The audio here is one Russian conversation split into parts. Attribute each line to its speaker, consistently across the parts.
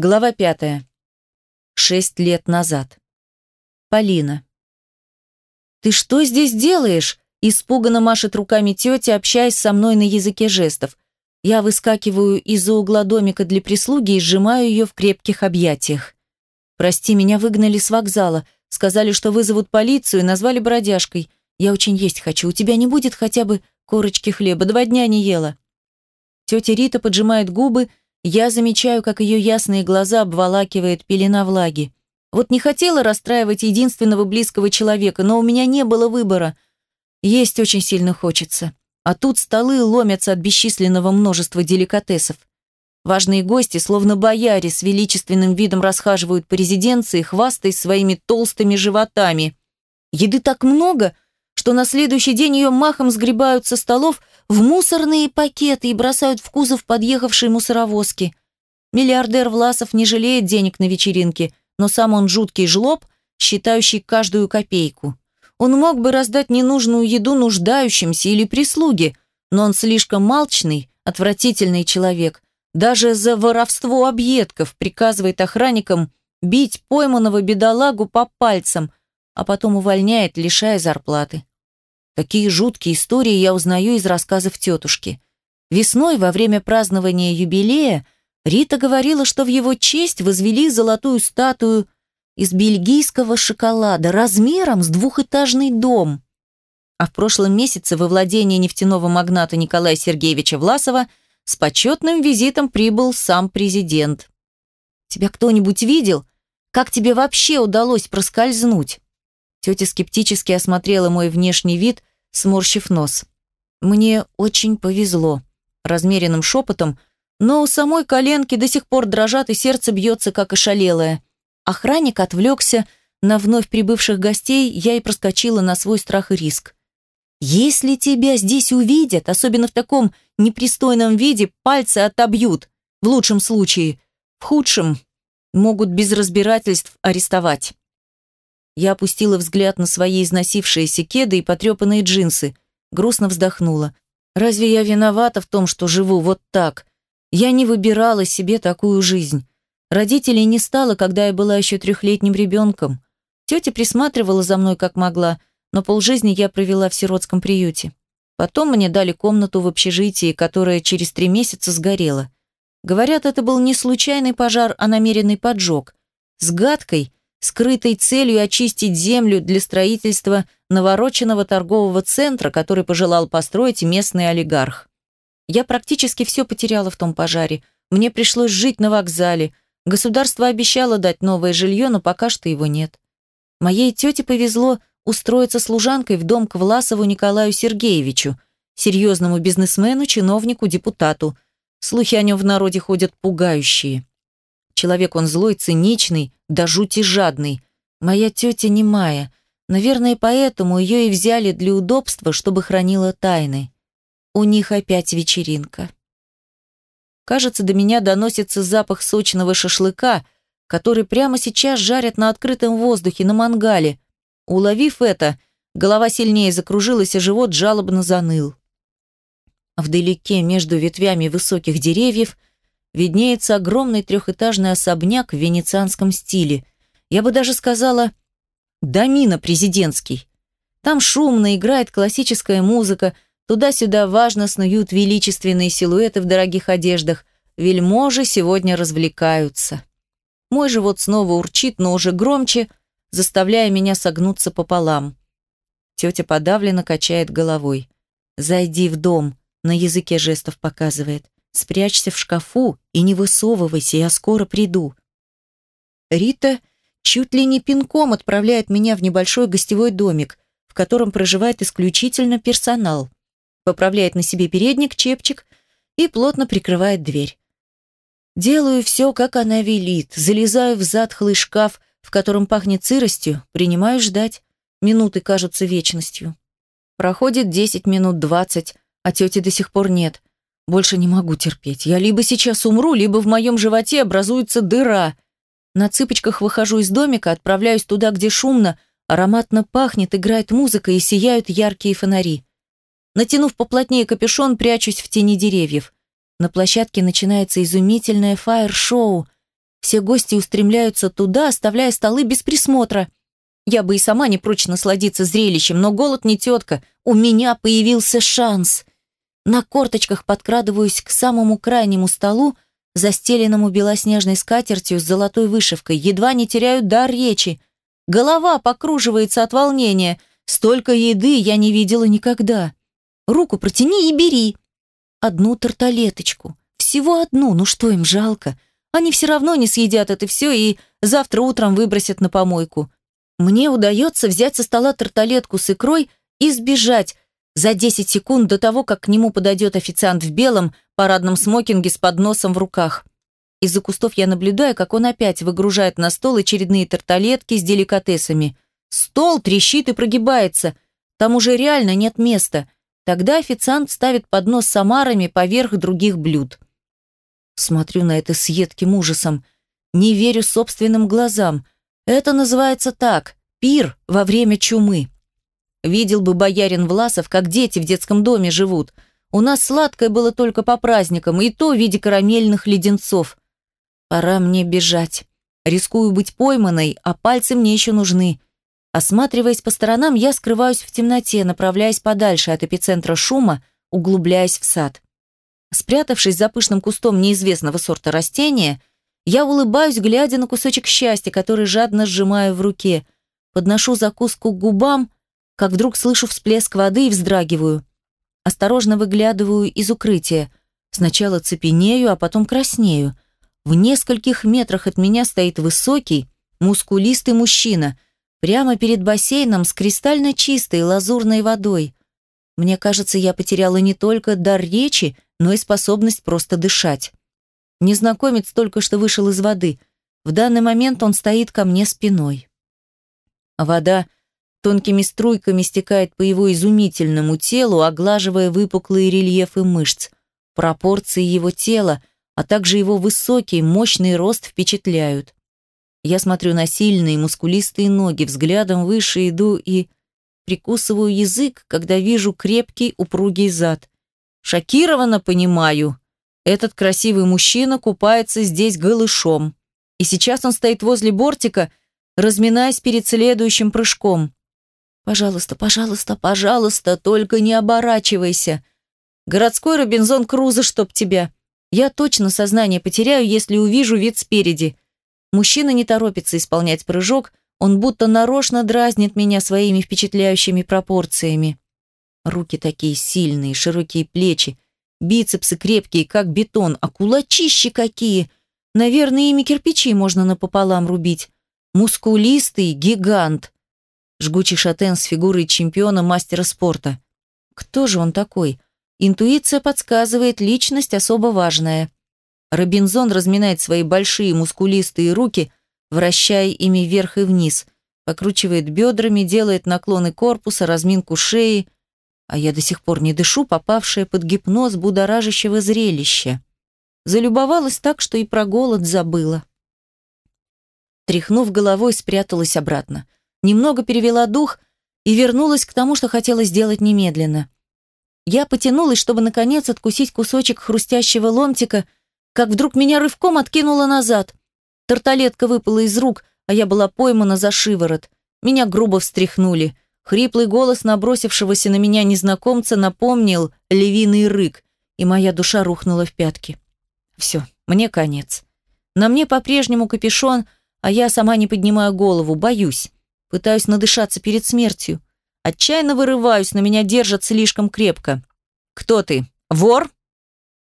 Speaker 1: Глава пятая. Шесть лет назад. Полина. «Ты что здесь делаешь?» Испуганно машет руками тетя, общаясь со мной на языке жестов. Я выскакиваю из-за угла домика для прислуги и сжимаю ее в крепких объятиях. «Прости, меня выгнали с вокзала. Сказали, что вызовут полицию назвали бродяжкой. Я очень есть хочу. У тебя не будет хотя бы корочки хлеба? Два дня не ела». Тетя Рита поджимает губы я замечаю, как ее ясные глаза обволакивает пелена влаги. Вот не хотела расстраивать единственного близкого человека, но у меня не было выбора. Есть очень сильно хочется. А тут столы ломятся от бесчисленного множества деликатесов. Важные гости, словно бояре, с величественным видом расхаживают по резиденции, хвастаясь своими толстыми животами. Еды так много, что на следующий день ее махом сгребают со столов в мусорные пакеты и бросают в кузов подъехавшей мусоровозки. Миллиардер Власов не жалеет денег на вечеринке, но сам он жуткий жлоб, считающий каждую копейку. Он мог бы раздать ненужную еду нуждающимся или прислуге, но он слишком малчный, отвратительный человек. Даже за воровство объедков приказывает охранникам бить пойманного бедолагу по пальцам, а потом увольняет, лишая зарплаты. Такие жуткие истории я узнаю из рассказов тетушки. Весной, во время празднования юбилея, Рита говорила, что в его честь возвели золотую статую из бельгийского шоколада размером с двухэтажный дом. А в прошлом месяце во владение нефтяного магната Николая Сергеевича Власова с почетным визитом прибыл сам президент. «Тебя кто-нибудь видел? Как тебе вообще удалось проскользнуть?» Тетя скептически осмотрела мой внешний вид, сморщив нос. «Мне очень повезло», – размеренным шепотом, но у самой коленки до сих пор дрожат и сердце бьется, как ошалелое. Охранник отвлекся на вновь прибывших гостей, я и проскочила на свой страх и риск. «Если тебя здесь увидят, особенно в таком непристойном виде, пальцы отобьют, в лучшем случае, в худшем могут без разбирательств арестовать». Я опустила взгляд на свои износившиеся кеды и потрепанные джинсы. Грустно вздохнула. Разве я виновата в том, что живу вот так? Я не выбирала себе такую жизнь. Родителей не стало, когда я была еще трехлетним ребенком. Тетя присматривала за мной как могла, но полжизни я провела в сиротском приюте. Потом мне дали комнату в общежитии, которая через три месяца сгорела. Говорят, это был не случайный пожар, а намеренный поджог. С гадкой, скрытой целью очистить землю для строительства навороченного торгового центра, который пожелал построить местный олигарх. Я практически все потеряла в том пожаре. Мне пришлось жить на вокзале. Государство обещало дать новое жилье, но пока что его нет. Моей тете повезло устроиться служанкой в дом к Власову Николаю Сергеевичу, серьезному бизнесмену, чиновнику, депутату. Слухи о нем в народе ходят пугающие. Человек он злой, циничный, да жути жадный. Моя тетя немая. Наверное, поэтому ее и взяли для удобства, чтобы хранила тайны. У них опять вечеринка. Кажется, до меня доносится запах сочного шашлыка, который прямо сейчас жарят на открытом воздухе, на мангале. Уловив это, голова сильнее закружилась, а живот жалобно заныл. Вдалеке, между ветвями высоких деревьев, виднеется огромный трехэтажный особняк в венецианском стиле. Я бы даже сказала, домина президентский. Там шумно играет классическая музыка, туда-сюда важно снуют величественные силуэты в дорогих одеждах. Вельможи сегодня развлекаются. Мой живот снова урчит, но уже громче, заставляя меня согнуться пополам. Тетя подавленно качает головой. «Зайди в дом», — на языке жестов показывает. Спрячься в шкафу и не высовывайся, я скоро приду. Рита чуть ли не пинком отправляет меня в небольшой гостевой домик, в котором проживает исключительно персонал. Поправляет на себе передник, чепчик и плотно прикрывает дверь. Делаю все, как она велит, залезаю в затхлый шкаф, в котором пахнет сыростью, принимаю ждать. Минуты кажутся вечностью. Проходит десять минут двадцать, а тети до сих пор нет. Больше не могу терпеть. Я либо сейчас умру, либо в моем животе образуется дыра. На цыпочках выхожу из домика, отправляюсь туда, где шумно, ароматно пахнет, играет музыка и сияют яркие фонари. Натянув поплотнее капюшон, прячусь в тени деревьев. На площадке начинается изумительное фаер-шоу. Все гости устремляются туда, оставляя столы без присмотра. Я бы и сама не прочь насладиться зрелищем, но голод не тетка. У меня появился шанс. На корточках подкрадываюсь к самому крайнему столу, застеленному белоснежной скатертью с золотой вышивкой. Едва не теряю дар речи. Голова покруживается от волнения. Столько еды я не видела никогда. Руку протяни и бери. Одну тарталеточку. Всего одну, ну что им жалко? Они все равно не съедят это все и завтра утром выбросят на помойку. Мне удается взять со стола тарталетку с икрой и сбежать за 10 секунд до того, как к нему подойдет официант в белом парадном смокинге с подносом в руках. Из-за кустов я наблюдаю, как он опять выгружает на стол очередные тарталетки с деликатесами. Стол трещит и прогибается. Там уже реально нет места. Тогда официант ставит поднос с омарами поверх других блюд. Смотрю на это с едким ужасом. Не верю собственным глазам. Это называется так – пир во время чумы. Видел бы боярин Власов, как дети в детском доме живут. У нас сладкое было только по праздникам, и то в виде карамельных леденцов. Пора мне бежать. Рискую быть пойманной, а пальцы мне еще нужны. Осматриваясь по сторонам, я скрываюсь в темноте, направляясь подальше от эпицентра шума, углубляясь в сад. Спрятавшись за пышным кустом неизвестного сорта растения, я улыбаюсь, глядя на кусочек счастья, который жадно сжимаю в руке. Подношу закуску к губам, как вдруг слышу всплеск воды и вздрагиваю. Осторожно выглядываю из укрытия. Сначала цепенею, а потом краснею. В нескольких метрах от меня стоит высокий, мускулистый мужчина – Прямо перед бассейном с кристально чистой лазурной водой. Мне кажется, я потеряла не только дар речи, но и способность просто дышать. Незнакомец только что вышел из воды. В данный момент он стоит ко мне спиной. Вода тонкими струйками стекает по его изумительному телу, оглаживая выпуклые рельефы мышц. Пропорции его тела, а также его высокий, мощный рост впечатляют. Я смотрю на сильные, мускулистые ноги, взглядом выше иду и прикусываю язык, когда вижу крепкий, упругий зад. Шокированно понимаю. Этот красивый мужчина купается здесь голышом. И сейчас он стоит возле бортика, разминаясь перед следующим прыжком. «Пожалуйста, пожалуйста, пожалуйста, только не оборачивайся. Городской Робинзон Крузо, чтоб тебя. Я точно сознание потеряю, если увижу вид спереди. Мужчина не торопится исполнять прыжок, он будто нарочно дразнит меня своими впечатляющими пропорциями. Руки такие сильные, широкие плечи, бицепсы крепкие, как бетон, а кулачищи какие! Наверное, ими кирпичи можно напополам рубить. Мускулистый гигант. Жгучий шатен с фигурой чемпиона мастера спорта. Кто же он такой? Интуиция подсказывает, личность особо важная. Робинзон разминает свои большие мускулистые руки, вращая ими вверх и вниз, покручивает бедрами, делает наклоны корпуса, разминку шеи, а я до сих пор не дышу, попавшая под гипноз будоражащего зрелища. Залюбовалась так, что и про голод забыла. Тряхнув головой, спряталась обратно. Немного перевела дух и вернулась к тому, что хотела сделать немедленно. Я потянулась, чтобы, наконец, откусить кусочек хрустящего ломтика – как вдруг меня рывком откинуло назад. Тарталетка выпала из рук, а я была поймана за шиворот. Меня грубо встряхнули. Хриплый голос набросившегося на меня незнакомца напомнил львиный рык, и моя душа рухнула в пятки. Все, мне конец. На мне по-прежнему капюшон, а я сама не поднимаю голову, боюсь. Пытаюсь надышаться перед смертью. Отчаянно вырываюсь, но меня держат слишком крепко. «Кто ты? Вор?»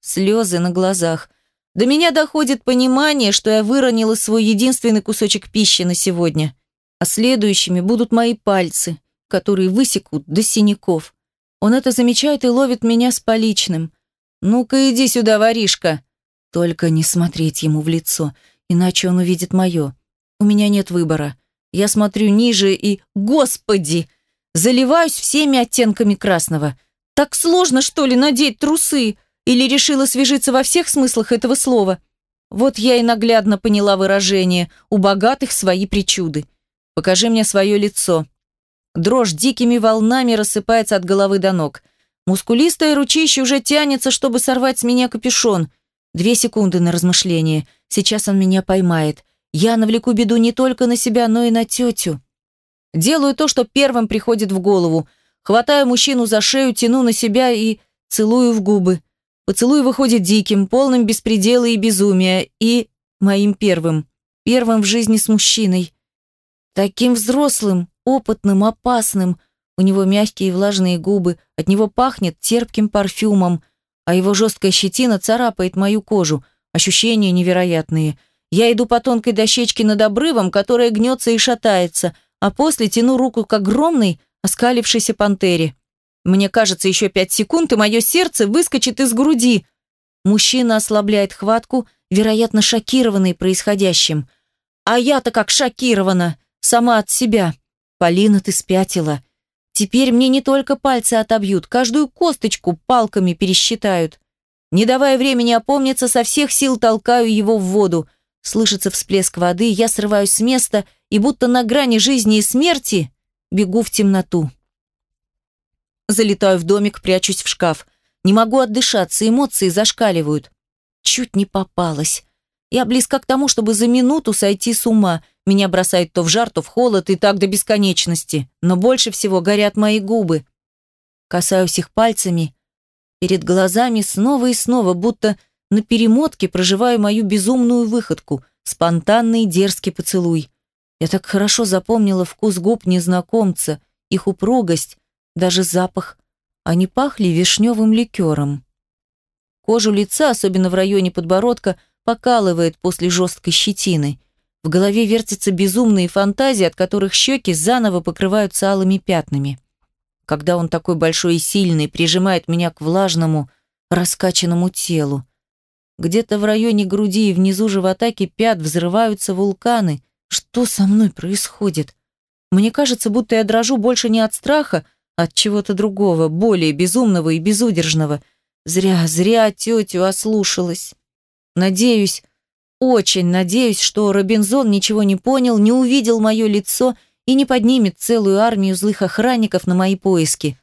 Speaker 1: Слезы на глазах. До меня доходит понимание, что я выронила свой единственный кусочек пищи на сегодня, а следующими будут мои пальцы, которые высекут до синяков. Он это замечает и ловит меня с поличным. «Ну-ка иди сюда, воришка!» Только не смотреть ему в лицо, иначе он увидит мое. У меня нет выбора. Я смотрю ниже и... Господи! Заливаюсь всеми оттенками красного. Так сложно, что ли, надеть трусы? Или решила свяжиться во всех смыслах этого слова? Вот я и наглядно поняла выражение «у богатых свои причуды». Покажи мне свое лицо. Дрожь дикими волнами рассыпается от головы до ног. Мускулистое ручище уже тянется, чтобы сорвать с меня капюшон. Две секунды на размышление. Сейчас он меня поймает. Я навлеку беду не только на себя, но и на тетю. Делаю то, что первым приходит в голову. Хватаю мужчину за шею, тяну на себя и целую в губы. Поцелуй выходит диким, полным беспредела и безумия. И моим первым. Первым в жизни с мужчиной. Таким взрослым, опытным, опасным. У него мягкие и влажные губы, от него пахнет терпким парфюмом, а его жесткая щетина царапает мою кожу. Ощущения невероятные. Я иду по тонкой дощечке над обрывом, которая гнется и шатается, а после тяну руку к огромной, оскалившейся пантере. Мне кажется, еще пять секунд, и мое сердце выскочит из груди. Мужчина ослабляет хватку, вероятно, шокированный происходящим. А я-то как шокирована, сама от себя. Полина, ты спятила. Теперь мне не только пальцы отобьют, каждую косточку палками пересчитают. Не давая времени опомниться, со всех сил толкаю его в воду. Слышится всплеск воды, я срываюсь с места и будто на грани жизни и смерти бегу в темноту. Залетаю в домик, прячусь в шкаф. Не могу отдышаться, эмоции зашкаливают. Чуть не попалась. Я близка к тому, чтобы за минуту сойти с ума. Меня бросает то в жар, то в холод, и так до бесконечности. Но больше всего горят мои губы. Касаюсь их пальцами. Перед глазами снова и снова, будто на перемотке проживаю мою безумную выходку, спонтанный дерзкий поцелуй. Я так хорошо запомнила вкус губ незнакомца, их упругость, даже запах. Они пахли вишневым ликером. Кожу лица, особенно в районе подбородка, покалывает после жесткой щетины. В голове вертятся безумные фантазии, от которых щеки заново покрываются алыми пятнами. Когда он такой большой и сильный, прижимает меня к влажному, раскачанному телу. Где-то в районе груди и внизу живота кипят, взрываются вулканы. Что со мной происходит? Мне кажется, будто я дрожу больше не от страха, а от чего-то другого, более безумного и безудержного. Зря, зря тетю ослушалась. Надеюсь, очень надеюсь, что Робинзон ничего не понял, не увидел мое лицо и не поднимет целую армию злых охранников на мои поиски.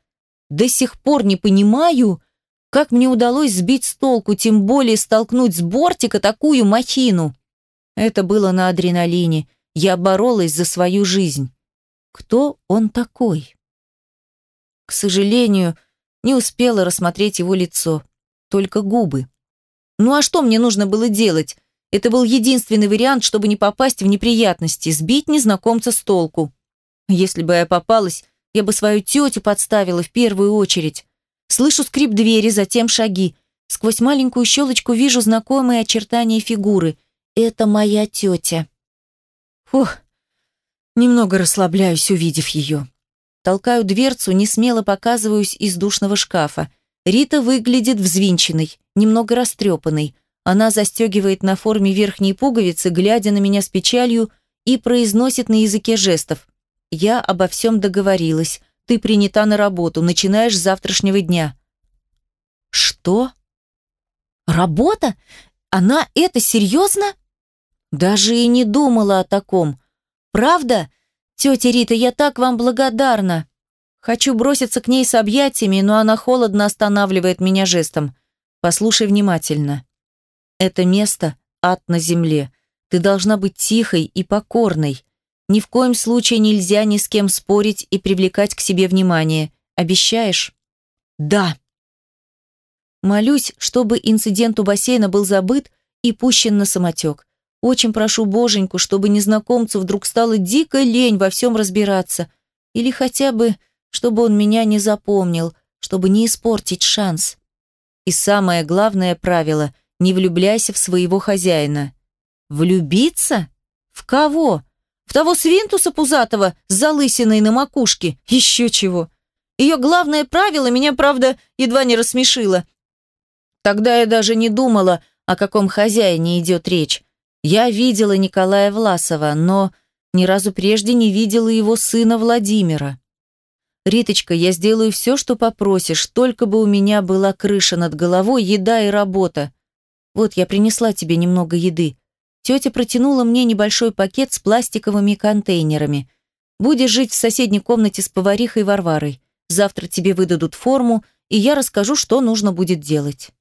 Speaker 1: До сих пор не понимаю, как мне удалось сбить с толку, тем более столкнуть с бортика такую махину. Это было на адреналине. Я боролась за свою жизнь. Кто он такой? К сожалению, не успела рассмотреть его лицо, только губы. Ну а что мне нужно было делать? Это был единственный вариант, чтобы не попасть в неприятности, сбить незнакомца с толку. Если бы я попалась, я бы свою тетю подставила в первую очередь. Слышу скрип двери, затем шаги. Сквозь маленькую щелочку вижу знакомые очертания фигуры. Это моя тетя. Фух, немного расслабляюсь, увидев ее. Толкаю дверцу, не смело показываюсь из душного шкафа. Рита выглядит взвинченной, немного растрепанной. Она застегивает на форме верхней пуговицы, глядя на меня с печалью, и произносит на языке жестов. «Я обо всем договорилась. Ты принята на работу, начинаешь с завтрашнего дня». «Что? Работа? Она это серьезно?» Даже и не думала о таком. «Правда? Тетя Рита, я так вам благодарна!» Хочу броситься к ней с объятиями, но она холодно останавливает меня жестом. Послушай внимательно. Это место — ад на земле. Ты должна быть тихой и покорной. Ни в коем случае нельзя ни с кем спорить и привлекать к себе внимание. Обещаешь? Да. Молюсь, чтобы инцидент у бассейна был забыт и пущен на самотек. Очень прошу боженьку, чтобы незнакомцу вдруг стало дико лень во всем разбираться. Или хотя бы чтобы он меня не запомнил, чтобы не испортить шанс. И самое главное правило – не влюбляйся в своего хозяина. Влюбиться? В кого? В того свинтуса пузатого с залысиной на макушке? Еще чего. Ее главное правило меня, правда, едва не рассмешило. Тогда я даже не думала, о каком хозяине идет речь. Я видела Николая Власова, но ни разу прежде не видела его сына Владимира. «Риточка, я сделаю все, что попросишь, только бы у меня была крыша над головой, еда и работа. Вот, я принесла тебе немного еды. Тетя протянула мне небольшой пакет с пластиковыми контейнерами. Будешь жить в соседней комнате с поварихой Варварой. Завтра тебе выдадут форму, и я расскажу, что нужно будет делать».